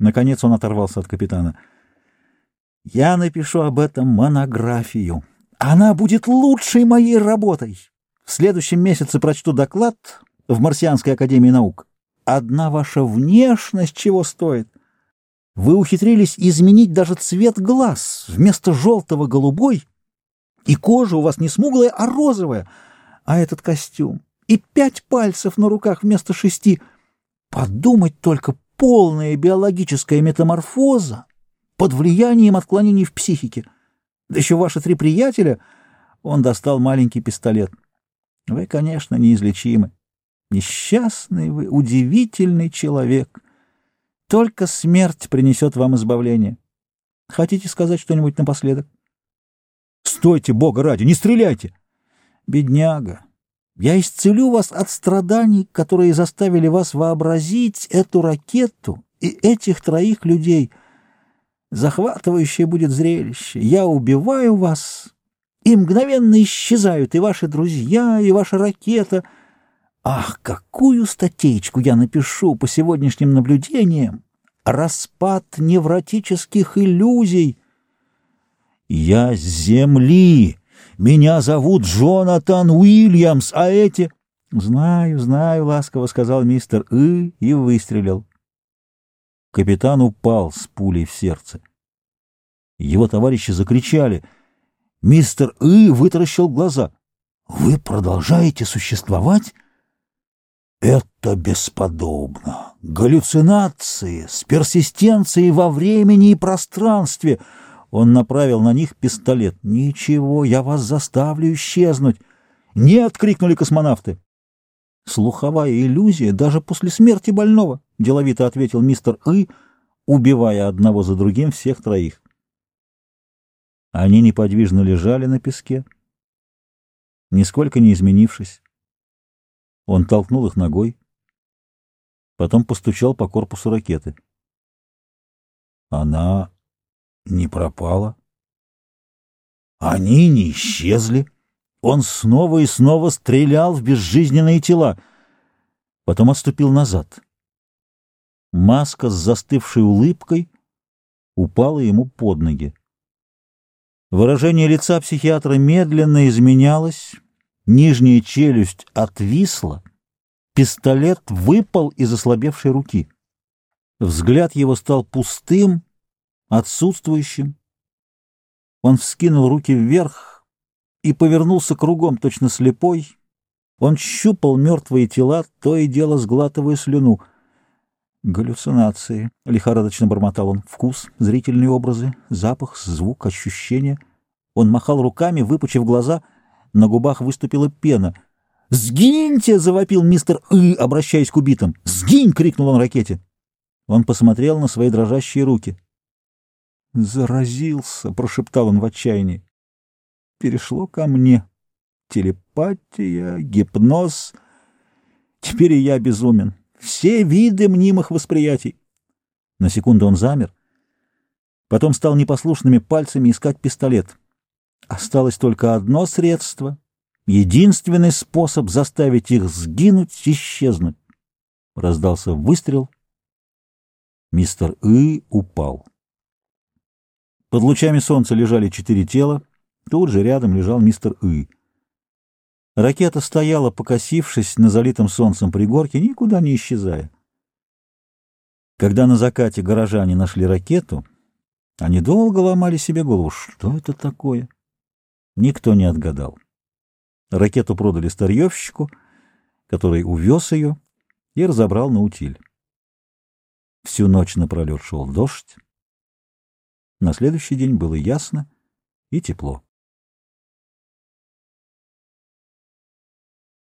Наконец он оторвался от капитана. «Я напишу об этом монографию. Она будет лучшей моей работой. В следующем месяце прочту доклад в Марсианской академии наук. Одна ваша внешность чего стоит? Вы ухитрились изменить даже цвет глаз. Вместо желтого — голубой. И кожа у вас не смуглая, а розовая. А этот костюм. И пять пальцев на руках вместо шести. Подумать только, полная биологическая метаморфоза под влиянием отклонений в психике. Да еще ваши три приятеля... Он достал маленький пистолет. Вы, конечно, неизлечимы. Несчастный вы, удивительный человек. Только смерть принесет вам избавление. Хотите сказать что-нибудь напоследок? Стойте, Бога ради, не стреляйте! Бедняга, я исцелю вас от страданий, которые заставили вас вообразить эту ракету и этих троих людей. Захватывающее будет зрелище. Я убиваю вас, и мгновенно исчезают и ваши друзья, и ваша ракета. Ах, какую статейку я напишу по сегодняшним наблюдениям! Распад невротических иллюзий. Я земли! Меня зовут Джонатан Уильямс, а эти...» «Знаю, знаю», — ласково сказал мистер И и выстрелил. Капитан упал с пулей в сердце. Его товарищи закричали. Мистер И вытаращил глаза. «Вы продолжаете существовать?» «Это бесподобно! Галлюцинации с персистенцией во времени и пространстве!» Он направил на них пистолет. «Ничего, я вас заставлю исчезнуть!» «Нет!» — крикнули космонавты. «Слуховая иллюзия даже после смерти больного», — деловито ответил мистер И, убивая одного за другим всех троих. Они неподвижно лежали на песке, нисколько не изменившись. Он толкнул их ногой, потом постучал по корпусу ракеты. Она не пропала. Они не исчезли. Он снова и снова стрелял в безжизненные тела. Потом отступил назад. Маска с застывшей улыбкой упала ему под ноги. Выражение лица психиатра медленно изменялось, нижняя челюсть отвисла, пистолет выпал из ослабевшей руки. Взгляд его стал пустым, отсутствующим. Он вскинул руки вверх и повернулся кругом, точно слепой. Он щупал мертвые тела, то и дело сглатывая слюну. Галлюцинации, — лихорадочно бормотал он, — вкус, зрительные образы, запах, звук, ощущения. Он махал руками, выпучив глаза, на губах выступила пена. «Сгиньте!» — завопил мистер И, обращаясь к убитым. «Сгинь!» — крикнул он ракете. Он посмотрел на свои дрожащие руки. «Заразился!» — прошептал он в отчаянии. «Перешло ко мне. Телепатия, гипноз. Теперь и я безумен. Все виды мнимых восприятий». На секунду он замер. Потом стал непослушными пальцами искать пистолет. Осталось только одно средство, единственный способ заставить их сгинуть, исчезнуть. Раздался выстрел. Мистер И упал. Под лучами солнца лежали четыре тела, тут же рядом лежал мистер И. Ракета стояла, покосившись на залитом солнцем пригорке, никуда не исчезая. Когда на закате горожане нашли ракету, они долго ломали себе голову. Что это такое? Никто не отгадал. Ракету продали старьевщику, который увез ее и разобрал на утиль. Всю ночь напролет шел дождь. На следующий день было ясно и тепло.